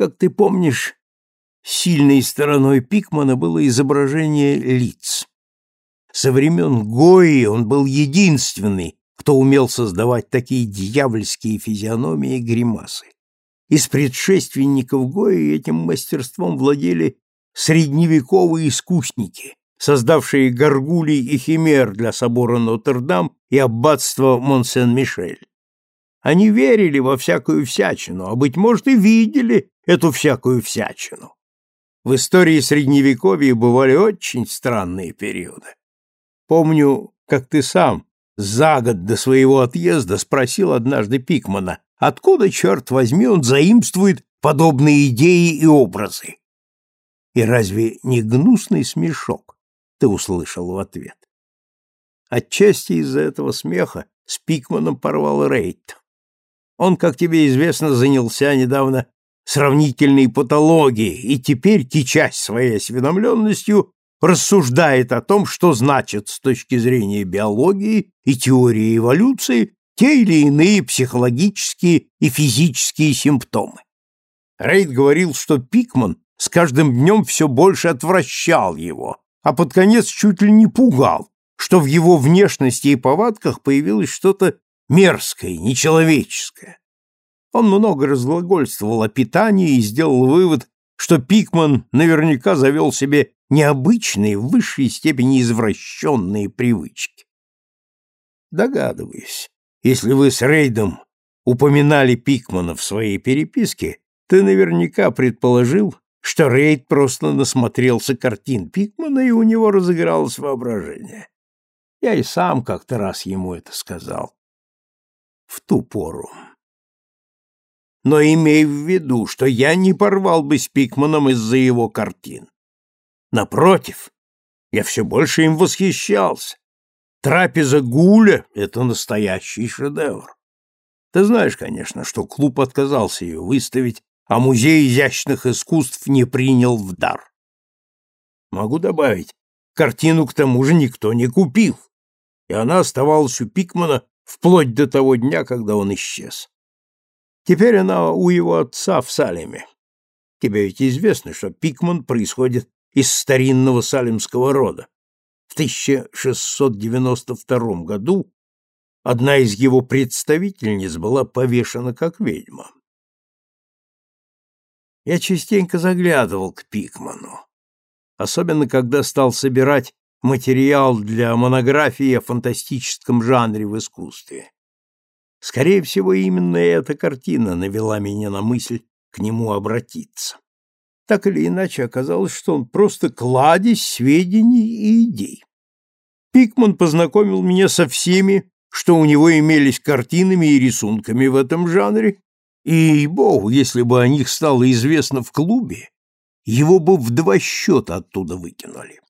Как ты помнишь, сильной стороной Пикмана было изображение лиц. Со времен Гои он был единственный, кто умел создавать такие дьявольские физиономии и гримасы. Из предшественников Гои этим мастерством владели средневековые искусники, создавшие горгулей и химер для собора Нотр-Дам и аббатства Монсен-Мишель. Они верили во всякую всячину, а, быть может, и видели эту всякую всячину. В истории Средневековья бывали очень странные периоды. Помню, как ты сам за год до своего отъезда спросил однажды Пикмана, откуда, черт возьми, он заимствует подобные идеи и образы. И разве не гнусный смешок ты услышал в ответ? Отчасти из-за этого смеха с Пикманом порвал Рейд. Он, как тебе известно, занялся недавно сравнительной патологией и теперь, кичась своей осведомленностью, рассуждает о том, что значит с точки зрения биологии и теории эволюции те или иные психологические и физические симптомы. Рейд говорил, что Пикман с каждым днем все больше отвращал его, а под конец чуть ли не пугал, что в его внешности и повадках появилось что-то мерзкое, нечеловеческое. Он много разглагольствовал о питании и сделал вывод, что Пикман наверняка завел себе необычные, в высшей степени извращенные привычки. Догадываюсь, если вы с Рейдом упоминали Пикмана в своей переписке, ты наверняка предположил, что Рейд просто насмотрелся картин Пикмана, и у него разыгралось воображение. Я и сам как-то раз ему это сказал в ту пору. Но имей в виду, что я не порвал бы с Пикманом из-за его картин. Напротив, я все больше им восхищался. Трапеза Гуля — это настоящий шедевр. Ты знаешь, конечно, что клуб отказался ее выставить, а музей изящных искусств не принял в дар. Могу добавить, картину к тому же никто не купил, и она оставалась у Пикмана вплоть до того дня, когда он исчез. Теперь она у его отца в Салеме. Тебе ведь известно, что Пикман происходит из старинного салемского рода. В 1692 году одна из его представительниц была повешена как ведьма. Я частенько заглядывал к Пикману, особенно когда стал собирать материал для монографии о фантастическом жанре в искусстве. Скорее всего, именно эта картина навела меня на мысль к нему обратиться. Так или иначе, оказалось, что он просто кладезь сведений и идей. Пикман познакомил меня со всеми, что у него имелись картинами и рисунками в этом жанре, и, богу, если бы о них стало известно в клубе, его бы в два счета оттуда выкинули.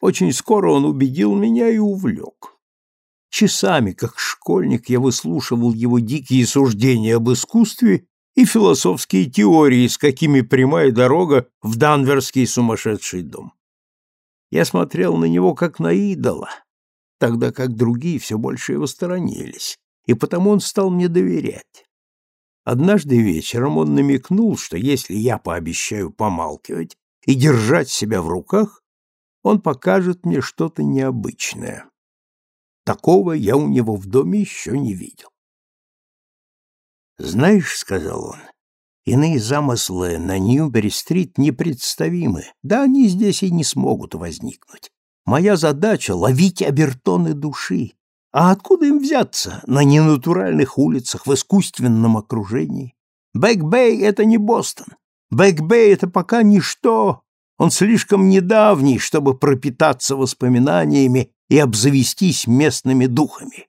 Очень скоро он убедил меня и увлек. Часами, как школьник, я выслушивал его дикие суждения об искусстве и философские теории, с какими прямая дорога в Данверский сумасшедший дом. Я смотрел на него как на идола, тогда как другие все больше его сторонились, и потому он стал мне доверять. Однажды вечером он намекнул, что если я пообещаю помалкивать и держать себя в руках, он покажет мне что-то необычное. Такого я у него в доме еще не видел. «Знаешь, — сказал он, — иные замыслы на Ньюбери-стрит непредставимы, да они здесь и не смогут возникнуть. Моя задача — ловить обертоны души. А откуда им взяться на ненатуральных улицах в искусственном окружении? Бэк-Бэй — это не Бостон. Бэк-Бэй — это пока ничто, он слишком недавний, чтобы пропитаться воспоминаниями и обзавестись местными духами.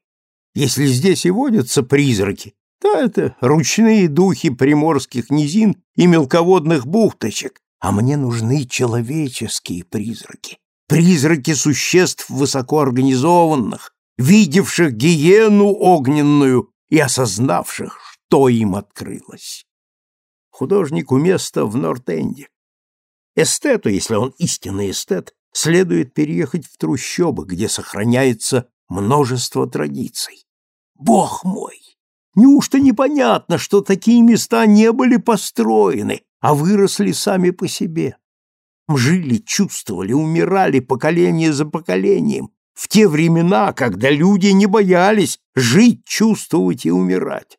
Если здесь и водятся призраки, то это ручные духи приморских низин и мелководных бухточек, а мне нужны человеческие призраки, призраки существ высокоорганизованных, видевших гиену огненную и осознавших, что им открылось. Художнику место в Норт-Энде. Эстету, если он истинный эстет, следует переехать в трущобы, где сохраняется множество традиций. Бог мой! Неужто непонятно, что такие места не были построены, а выросли сами по себе. Жили, чувствовали, умирали поколение за поколением, в те времена, когда люди не боялись жить, чувствовать и умирать.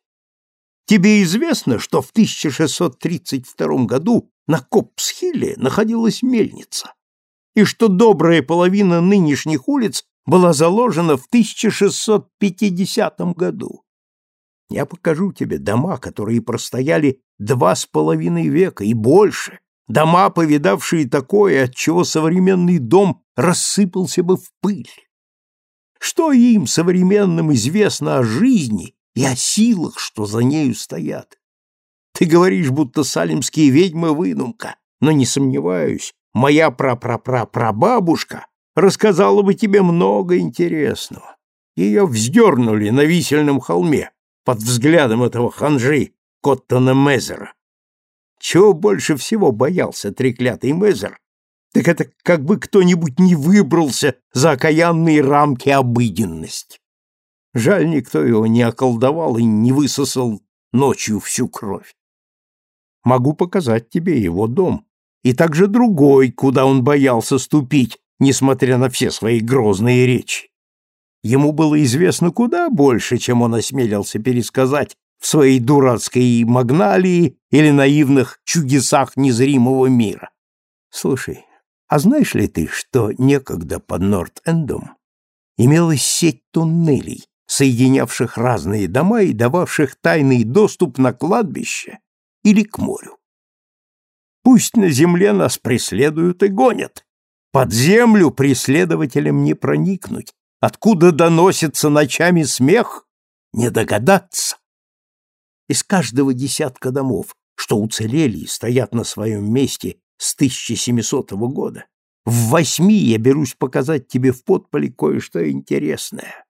Тебе известно, что в 1632 году на Копсхилле находилась мельница, и что добрая половина нынешних улиц была заложена в 1650 году. Я покажу тебе дома, которые простояли два с половиной века и больше, дома, повидавшие такое, от чего современный дом рассыпался бы в пыль. Что им, современным, известно о жизни и о силах, что за нею стоят? Ты говоришь, будто салимские ведьмы выдумка, но не сомневаюсь, моя прапрапрапрабабушка рассказала бы тебе много интересного. Ее вздернули на висельном холме под взглядом этого ханжи Коттона Мезера. Чего больше всего боялся треклятый Мезер, так это как бы кто-нибудь не выбрался за окаянные рамки обыденности. Жаль, никто его не околдовал и не высосал ночью всю кровь. Могу показать тебе его дом, и также другой, куда он боялся ступить, несмотря на все свои грозные речи. Ему было известно куда больше, чем он осмелился пересказать в своей дурацкой магналии или наивных чудесах незримого мира. Слушай, а знаешь ли ты, что некогда под Норт-Эндом имелась сеть туннелей, соединявших разные дома и дававших тайный доступ на кладбище или к морю? Пусть на земле нас преследуют и гонят. Под землю преследователям не проникнуть. Откуда доносится ночами смех, не догадаться. Из каждого десятка домов, что уцелели и стоят на своем месте с 1700 года, в восьми я берусь показать тебе в подполе кое-что интересное.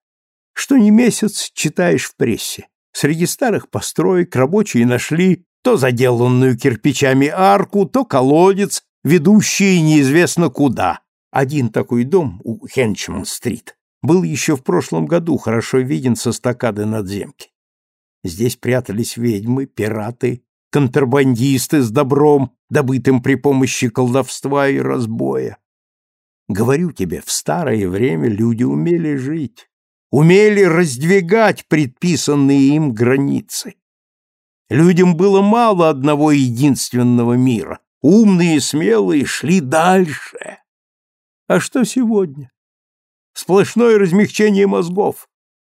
Что не месяц читаешь в прессе. Среди старых построек рабочие нашли то заделанную кирпичами арку, то колодец, ведущий неизвестно куда. Один такой дом у Хенчман-стрит был еще в прошлом году хорошо виден со стакады надземки. Здесь прятались ведьмы, пираты, контрабандисты с добром, добытым при помощи колдовства и разбоя. Говорю тебе, в старое время люди умели жить, умели раздвигать предписанные им границы. Людям было мало одного единственного мира. Умные и смелые шли дальше. А что сегодня? Сплошное размягчение мозгов.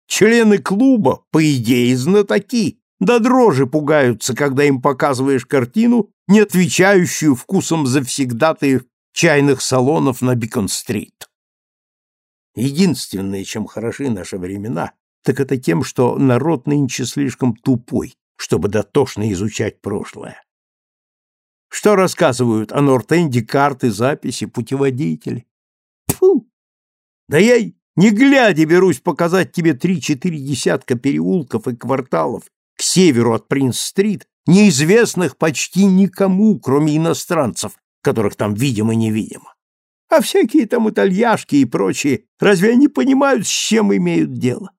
Члены клуба, по идее, знатоки, до дрожи пугаются, когда им показываешь картину, не отвечающую вкусом завсегдатаев чайных салонов на Бикон-стрит. Единственное, чем хороши наши времена, так это тем, что народ нынче слишком тупой, чтобы дотошно изучать прошлое. Что рассказывают о Нортенде карты, записи, путеводители? Фу! Да я, не глядя, берусь показать тебе три-четыре десятка переулков и кварталов к северу от Принц-стрит, неизвестных почти никому, кроме иностранцев, которых там видимо-невидимо. А всякие там итальяшки и прочие, разве они понимают, с чем имеют дело?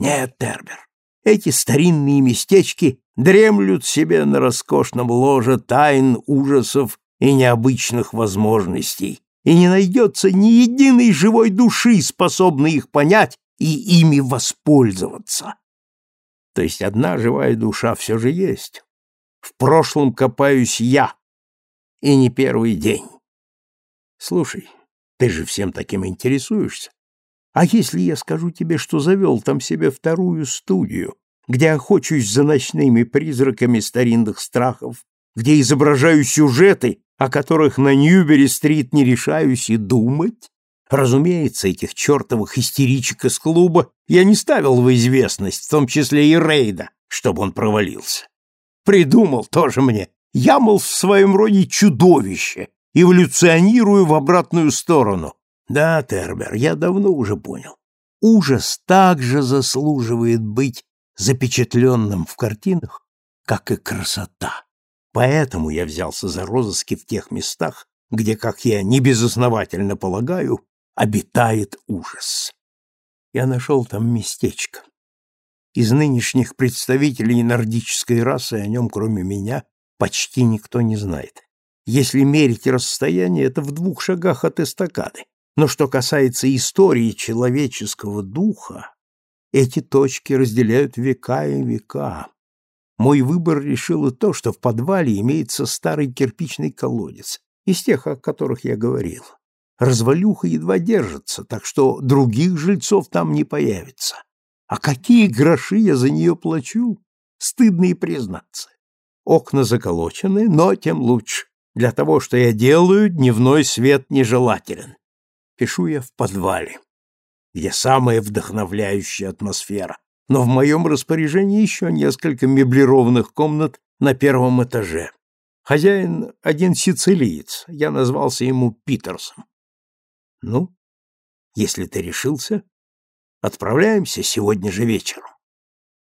Нет, Тербер, эти старинные местечки дремлют себе на роскошном ложе тайн, ужасов и необычных возможностей, и не найдется ни единой живой души, способной их понять и ими воспользоваться. То есть одна живая душа все же есть. В прошлом копаюсь я, и не первый день. Слушай, ты же всем таким интересуешься. А если я скажу тебе, что завел там себе вторую студию, где охочусь за ночными призраками старинных страхов, где изображаю сюжеты, о которых на Ньюбери-стрит не решаюсь и думать? Разумеется, этих чертовых истеричек из клуба я не ставил в известность, в том числе и Рейда, чтобы он провалился. Придумал тоже мне. Я, мол, в своем роде чудовище, эволюционирую в обратную сторону, да, Тербер, я давно уже понял. Ужас также заслуживает быть запечатленным в картинах, как и красота. Поэтому я взялся за розыски в тех местах, где, как я небезосновательно полагаю, обитает ужас. Я нашел там местечко. Из нынешних представителей нордической расы о нем, кроме меня, почти никто не знает. Если мерить расстояние, это в двух шагах от эстакады. Но что касается истории человеческого духа, эти точки разделяют века и века. Мой выбор решило то, что в подвале имеется старый кирпичный колодец, из тех, о которых я говорил. Развалюха едва держится, так что других жильцов там не появится. А какие гроши я за нее плачу, стыдно и признаться. Окна заколочены, но тем лучше. Для того, что я делаю, дневной свет нежелателен. Пишу я в подвале, где самая вдохновляющая атмосфера, но в моем распоряжении еще несколько меблированных комнат на первом этаже. Хозяин один сицилиец, я назвался ему Питерсом. Ну, если ты решился, отправляемся сегодня же вечером.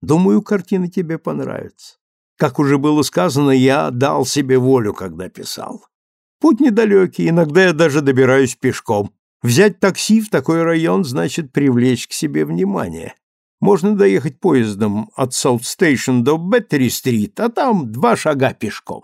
Думаю, картина тебе понравится. Как уже было сказано, я дал себе волю, когда писал. Путь недалекий, иногда я даже добираюсь пешком. Взять такси в такой район значит привлечь к себе внимание. Можно доехать поездом от Саут-Стейшн до Беттери-стрит, а там два шага пешком.